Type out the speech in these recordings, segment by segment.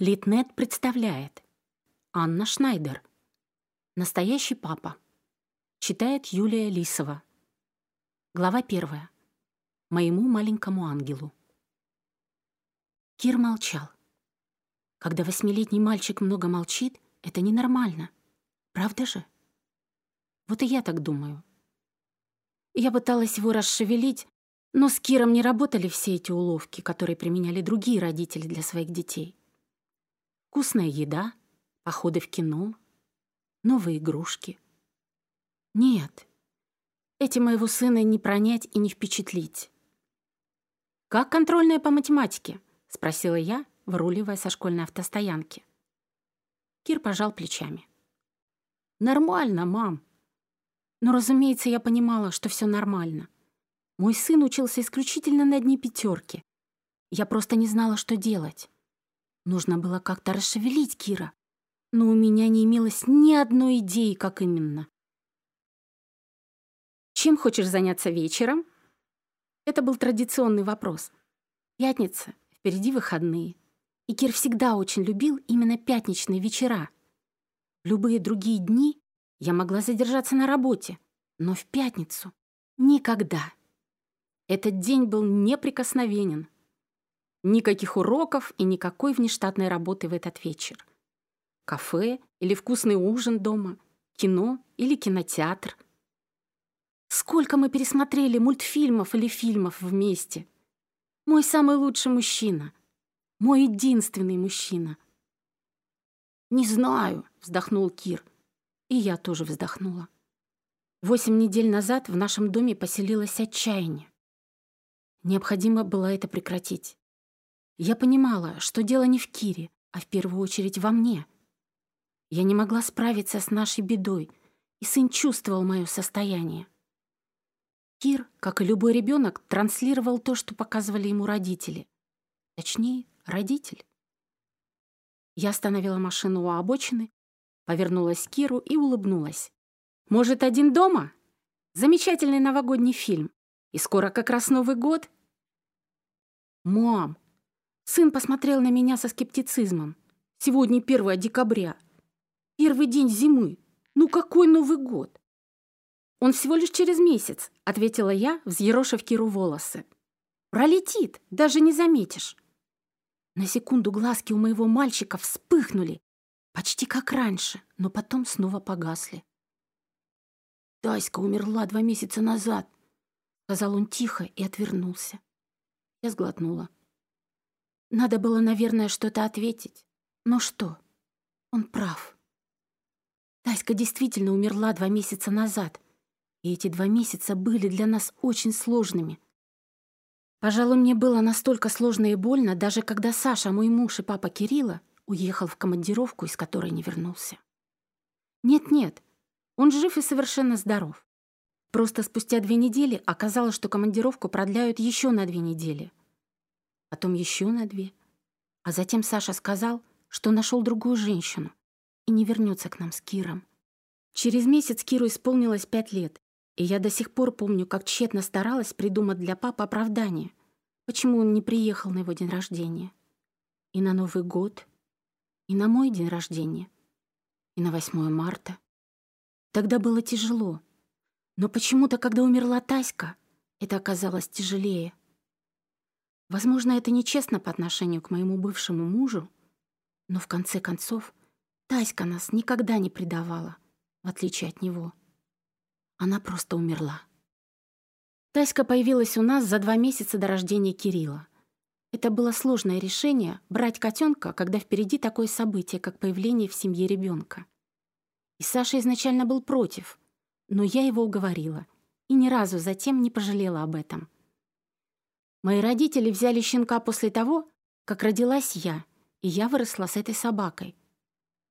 Литнет представляет Анна Шнайдер Настоящий папа Читает Юлия Лисова Глава первая Моему маленькому ангелу Кир молчал. Когда восьмилетний мальчик много молчит, это ненормально. Правда же? Вот и я так думаю. Я пыталась его расшевелить, но с Киром не работали все эти уловки, которые применяли другие родители для своих детей. Вкусная еда, походы в кино, новые игрушки. Нет, эти моего сына не пронять и не впечатлить. «Как контрольная по математике?» — спросила я, выруливая со школьной автостоянки. Кир пожал плечами. «Нормально, мам». Но, разумеется, я понимала, что все нормально. Мой сын учился исключительно на дне пятерки. Я просто не знала, что делать. Нужно было как-то расшевелить Кира, но у меня не имелось ни одной идеи, как именно. «Чем хочешь заняться вечером?» Это был традиционный вопрос. Пятница, впереди выходные. И Кир всегда очень любил именно пятничные вечера. В любые другие дни я могла задержаться на работе, но в пятницу — никогда. Этот день был неприкосновенен. Никаких уроков и никакой внештатной работы в этот вечер. Кафе или вкусный ужин дома, кино или кинотеатр. Сколько мы пересмотрели мультфильмов или фильмов вместе. Мой самый лучший мужчина. Мой единственный мужчина. «Не знаю», — вздохнул Кир. И я тоже вздохнула. Восемь недель назад в нашем доме поселилось отчаяние. Необходимо было это прекратить. Я понимала, что дело не в Кире, а в первую очередь во мне. Я не могла справиться с нашей бедой, и сын чувствовал мое состояние. Кир, как и любой ребенок, транслировал то, что показывали ему родители. Точнее, родитель. Я остановила машину у обочины, повернулась к Киру и улыбнулась. «Может, один дома? Замечательный новогодний фильм. И скоро как раз Новый год». «Мам, Сын посмотрел на меня со скептицизмом. Сегодня 1 декабря. Первый день зимы. Ну какой Новый год? Он всего лишь через месяц, ответила я, взъерошив Киру волосы. Пролетит, даже не заметишь. На секунду глазки у моего мальчика вспыхнули, почти как раньше, но потом снова погасли. «Таська умерла два месяца назад», — сказал он тихо и отвернулся. Я сглотнула. Надо было, наверное, что-то ответить. Но что? Он прав. Таська действительно умерла два месяца назад, и эти два месяца были для нас очень сложными. Пожалуй, мне было настолько сложно и больно, даже когда Саша, мой муж и папа Кирилла, уехал в командировку, из которой не вернулся. Нет-нет, он жив и совершенно здоров. Просто спустя две недели оказалось, что командировку продляют еще на две недели — потом еще на две. А затем Саша сказал, что нашел другую женщину и не вернется к нам с Киром. Через месяц Киру исполнилось пять лет, и я до сих пор помню, как тщетно старалась придумать для папы оправдание, почему он не приехал на его день рождения. И на Новый год, и на мой день рождения, и на 8 марта. Тогда было тяжело, но почему-то, когда умерла Таська, это оказалось тяжелее. Возможно, это нечестно по отношению к моему бывшему мужу, но в конце концов Таська нас никогда не предавала, в отличие от него. Она просто умерла. Таська появилась у нас за два месяца до рождения Кирилла. Это было сложное решение — брать котенка, когда впереди такое событие, как появление в семье ребенка. И Саша изначально был против, но я его уговорила и ни разу затем не пожалела об этом — Мои родители взяли щенка после того, как родилась я, и я выросла с этой собакой.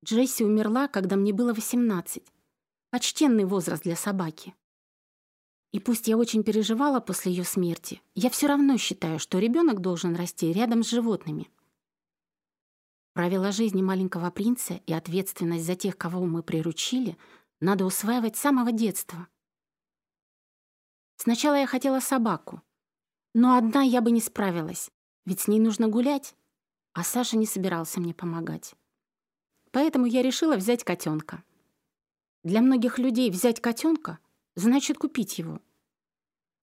Джесси умерла, когда мне было 18. Почтенный возраст для собаки. И пусть я очень переживала после ее смерти, я все равно считаю, что ребенок должен расти рядом с животными. Правила жизни маленького принца и ответственность за тех, кого мы приручили, надо усваивать с самого детства. Сначала я хотела собаку, но одна я бы не справилась, ведь с ней нужно гулять. А Саша не собирался мне помогать. Поэтому я решила взять котенка. Для многих людей взять котенка значит купить его.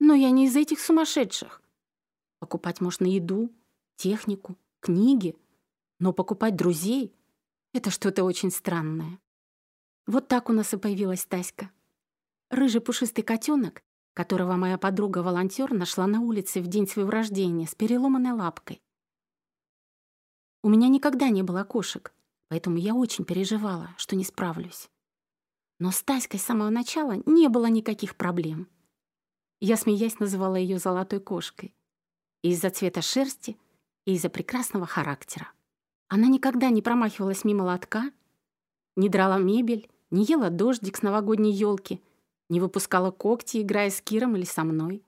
Но я не из этих сумасшедших. Покупать можно еду, технику, книги, но покупать друзей — это что-то очень странное. Вот так у нас и появилась Таська. Рыжий пушистый котенок, которого моя подруга-волонтер нашла на улице в день своего рождения с переломанной лапкой. У меня никогда не было кошек, поэтому я очень переживала, что не справлюсь. Но с Таськой с самого начала не было никаких проблем. Я, смеясь, называла ее «золотой кошкой». Из-за цвета шерсти, и из-за прекрасного характера. Она никогда не промахивалась мимо лотка, не драла мебель, не ела дождик с новогодней елки, не выпускала когти, играя с Киром или со мной.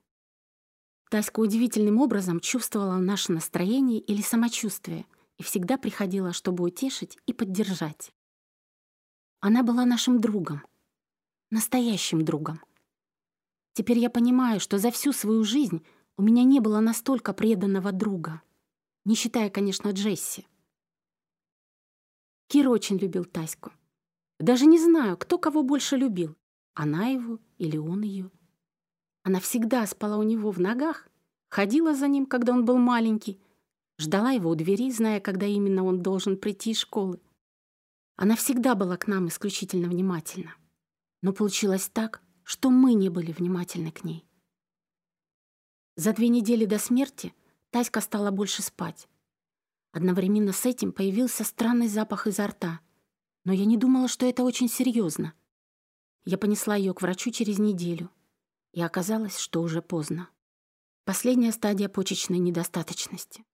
Таська удивительным образом чувствовала наше настроение или самочувствие и всегда приходила, чтобы утешить и поддержать. Она была нашим другом, настоящим другом. Теперь я понимаю, что за всю свою жизнь у меня не было настолько преданного друга, не считая, конечно, Джесси. Кир очень любил Таську. Даже не знаю, кто кого больше любил, она его или он ее. Она всегда спала у него в ногах, ходила за ним, когда он был маленький, ждала его у двери, зная, когда именно он должен прийти из школы. Она всегда была к нам исключительно внимательна. Но получилось так, что мы не были внимательны к ней. За две недели до смерти Таська стала больше спать. Одновременно с этим появился странный запах изо рта, но я не думала, что это очень серьезно. Я понесла ее к врачу через неделю, и оказалось, что уже поздно. Последняя стадия почечной недостаточности.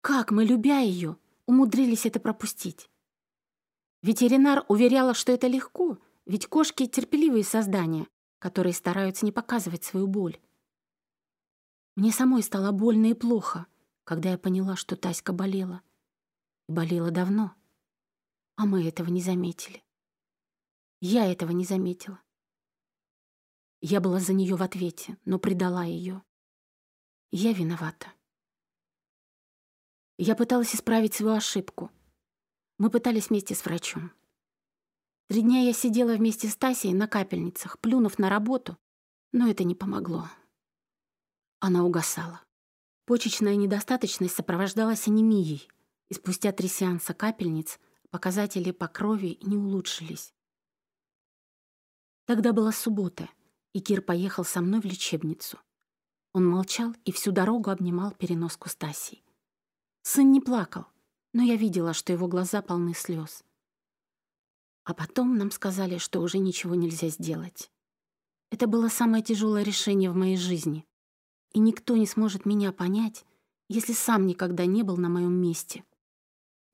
Как мы, любя ее, умудрились это пропустить? Ветеринар уверяла, что это легко, ведь кошки — терпеливые создания, которые стараются не показывать свою боль. Мне самой стало больно и плохо, когда я поняла, что Таська болела. Болела давно. А мы этого не заметили. Я этого не заметила. Я была за нее в ответе, но предала ее. Я виновата. Я пыталась исправить свою ошибку — мы пытались вместе с врачом. Три дня я сидела вместе с Тасей на капельницах, плюнув на работу, но это не помогло. Она угасала. Почечная недостаточность сопровождалась анемией, и спустя три сеанса капельниц показатели по крови не улучшились. Тогда была суббота, и Кир поехал со мной в лечебницу. Он молчал и всю дорогу обнимал переноску Стасии. Сын не плакал, но я видела, что его глаза полны слез. А потом нам сказали, что уже ничего нельзя сделать. Это было самое тяжелое решение в моей жизни. И никто не сможет меня понять, если сам никогда не был на моем месте.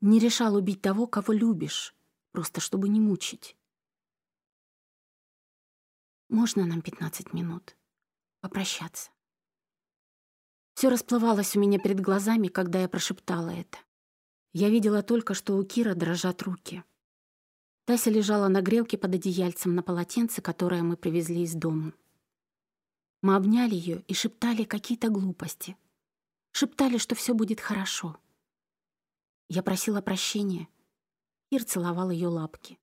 Не решал убить того, кого любишь, просто чтобы не мучить. Можно нам 15 минут? Попрощаться. Все расплывалось у меня перед глазами, когда я прошептала это. Я видела только, что у Кира дрожат руки. Тася лежала на грелке под одеяльцем на полотенце, которое мы привезли из дома. Мы обняли ее и шептали какие-то глупости. Шептали, что все будет хорошо. Я просила прощения. Кир целовал ее лапки.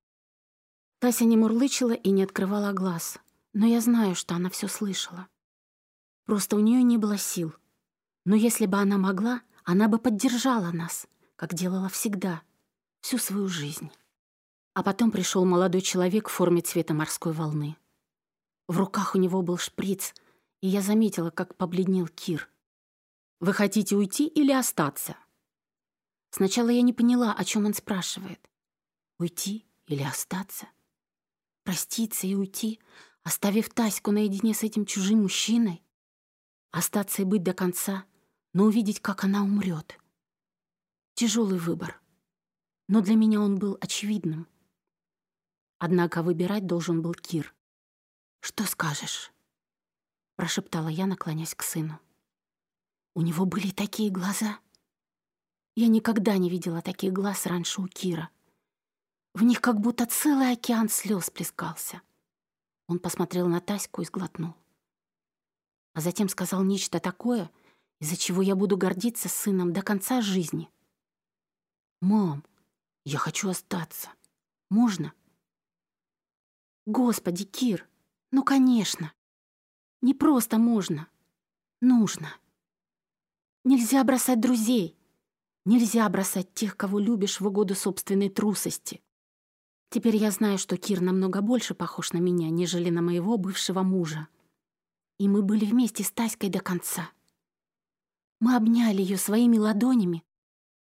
Тася не мурлычила и не открывала глаз, но я знаю, что она все слышала. Просто у нее не было сил. Но если бы она могла, она бы поддержала нас — как делала всегда, всю свою жизнь. А потом пришел молодой человек в форме цвета морской волны. В руках у него был шприц, и я заметила, как побледнел Кир. «Вы хотите уйти или остаться?» Сначала я не поняла, о чем он спрашивает. Уйти или остаться? Проститься и уйти, оставив Таську наедине с этим чужим мужчиной? Остаться и быть до конца, но увидеть, как она умрет. Тяжелый выбор. Но для меня он был очевидным. Однако выбирать должен был Кир. «Что скажешь?» — прошептала я, наклонясь к сыну. У него были такие глаза. Я никогда не видела таких глаз раньше у Кира. В них как будто целый океан слез плескался. Он посмотрел на Таську и сглотнул. А затем сказал нечто такое, из-за чего я буду гордиться сыном до конца жизни — «Мам, я хочу остаться. Можно?» «Господи, Кир, ну, конечно. Не просто можно. Нужно. Нельзя бросать друзей. Нельзя бросать тех, кого любишь в угоду собственной трусости. Теперь я знаю, что Кир намного больше похож на меня, нежели на моего бывшего мужа. И мы были вместе с Таськой до конца. Мы обняли ее своими ладонями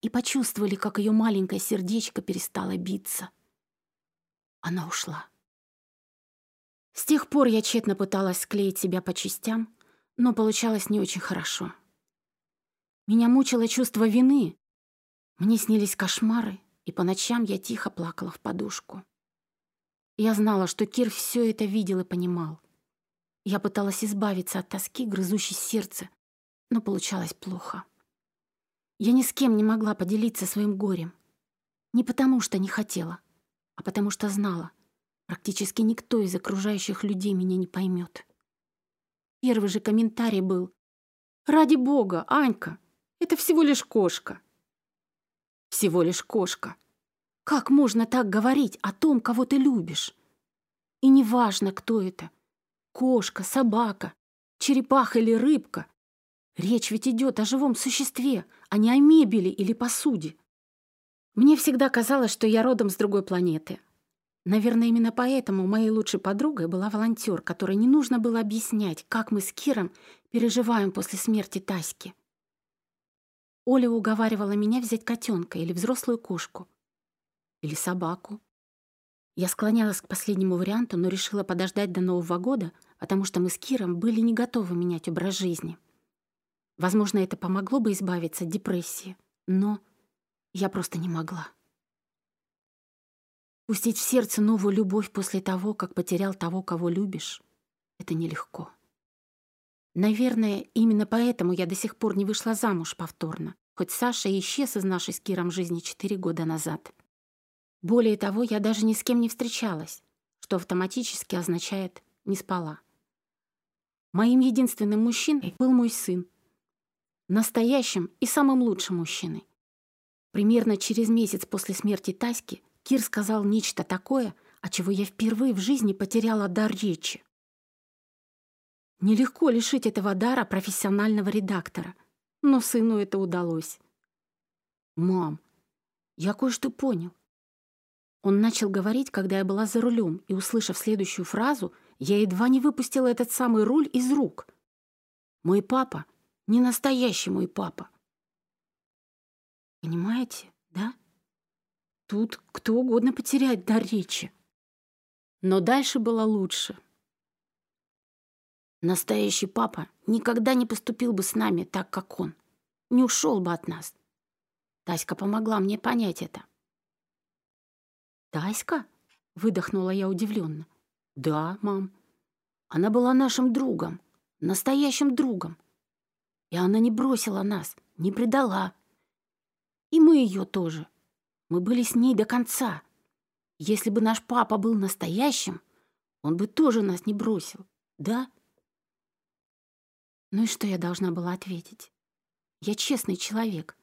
и почувствовали, как ее маленькое сердечко перестало биться. Она ушла. С тех пор я тщетно пыталась склеить себя по частям, но получалось не очень хорошо. Меня мучило чувство вины. Мне снились кошмары, и по ночам я тихо плакала в подушку. Я знала, что Кир все это видел и понимал. Я пыталась избавиться от тоски, грызущей сердце, но получалось плохо. Я ни с кем не могла поделиться своим горем. Не потому, что не хотела, а потому что знала, практически никто из окружающих людей меня не поймет. Первый же комментарий был «Ради бога, Анька, это всего лишь кошка». Всего лишь кошка. Как можно так говорить о том, кого ты любишь? И неважно, кто это Кошка, собака, черепаха или рыбка. Речь ведь идет о живом существе, а не о мебели или посуде. Мне всегда казалось, что я родом с другой планеты. Наверное, именно поэтому моей лучшей подругой была волонтер, которой не нужно было объяснять, как мы с Киром переживаем после смерти Таськи. Оля уговаривала меня взять котенка или взрослую кошку. Или собаку. Я склонялась к последнему варианту, но решила подождать до Нового года, потому что мы с Киром были не готовы менять образ жизни. Возможно, это помогло бы избавиться от депрессии, но я просто не могла. Пустить в сердце новую любовь после того, как потерял того, кого любишь, это нелегко. Наверное, именно поэтому я до сих пор не вышла замуж повторно, хоть Саша и исчез из нашей с Киром жизни четыре года назад. Более того, я даже ни с кем не встречалась, что автоматически означает «не спала». Моим единственным мужчиной был мой сын. Настоящим и самым лучшим мужчиной. Примерно через месяц после смерти Таськи Кир сказал нечто такое, от чего я впервые в жизни потеряла дар речи. Нелегко лишить этого дара профессионального редактора, но сыну это удалось. «Мам, я кое-что понял. Он начал говорить, когда я была за рулем, и, услышав следующую фразу, я едва не выпустила этот самый руль из рук. «Мой папа не настоящий мой папа». Понимаете, да? Тут кто угодно потеряет дар речи. Но дальше было лучше. Настоящий папа никогда не поступил бы с нами так, как он. Не ушел бы от нас. Таська помогла мне понять это. «Таська?» — выдохнула я удивленно. «Да, мам. Она была нашим другом, настоящим другом. И она не бросила нас, не предала. И мы ее тоже. Мы были с ней до конца. Если бы наш папа был настоящим, он бы тоже нас не бросил, да?» Ну и что я должна была ответить? Я честный человек,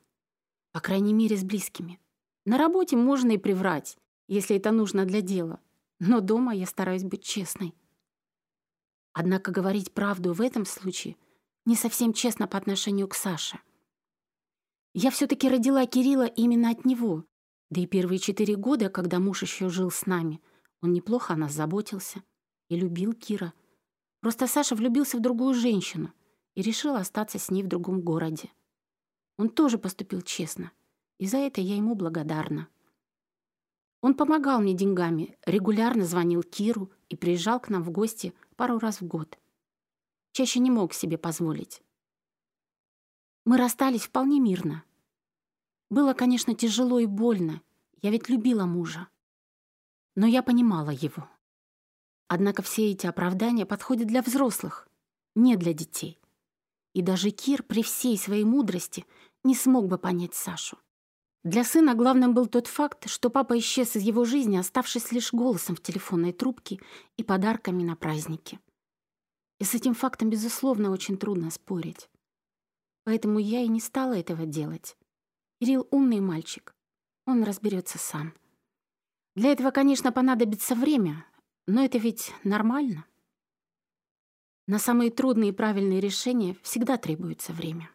по крайней мере, с близкими. На работе можно и приврать, если это нужно для дела. Но дома я стараюсь быть честной. Однако говорить правду в этом случае не совсем честно по отношению к Саше. Я все-таки родила Кирилла именно от него. Да и первые четыре года, когда муж еще жил с нами, он неплохо о нас заботился и любил Кира. Просто Саша влюбился в другую женщину и решил остаться с ней в другом городе. Он тоже поступил честно, и за это я ему благодарна. Он помогал мне деньгами, регулярно звонил Киру и приезжал к нам в гости пару раз в год. Чаще не мог себе позволить. Мы расстались вполне мирно. Было, конечно, тяжело и больно, я ведь любила мужа. Но я понимала его. Однако все эти оправдания подходят для взрослых, не для детей. И даже Кир при всей своей мудрости не смог бы понять Сашу. Для сына главным был тот факт, что папа исчез из его жизни, оставшись лишь голосом в телефонной трубке и подарками на праздники. И с этим фактом, безусловно, очень трудно спорить. Поэтому я и не стала этого делать. Кирилл умный мальчик. Он разберется сам. Для этого, конечно, понадобится время, но это ведь нормально. На самые трудные и правильные решения всегда требуется время.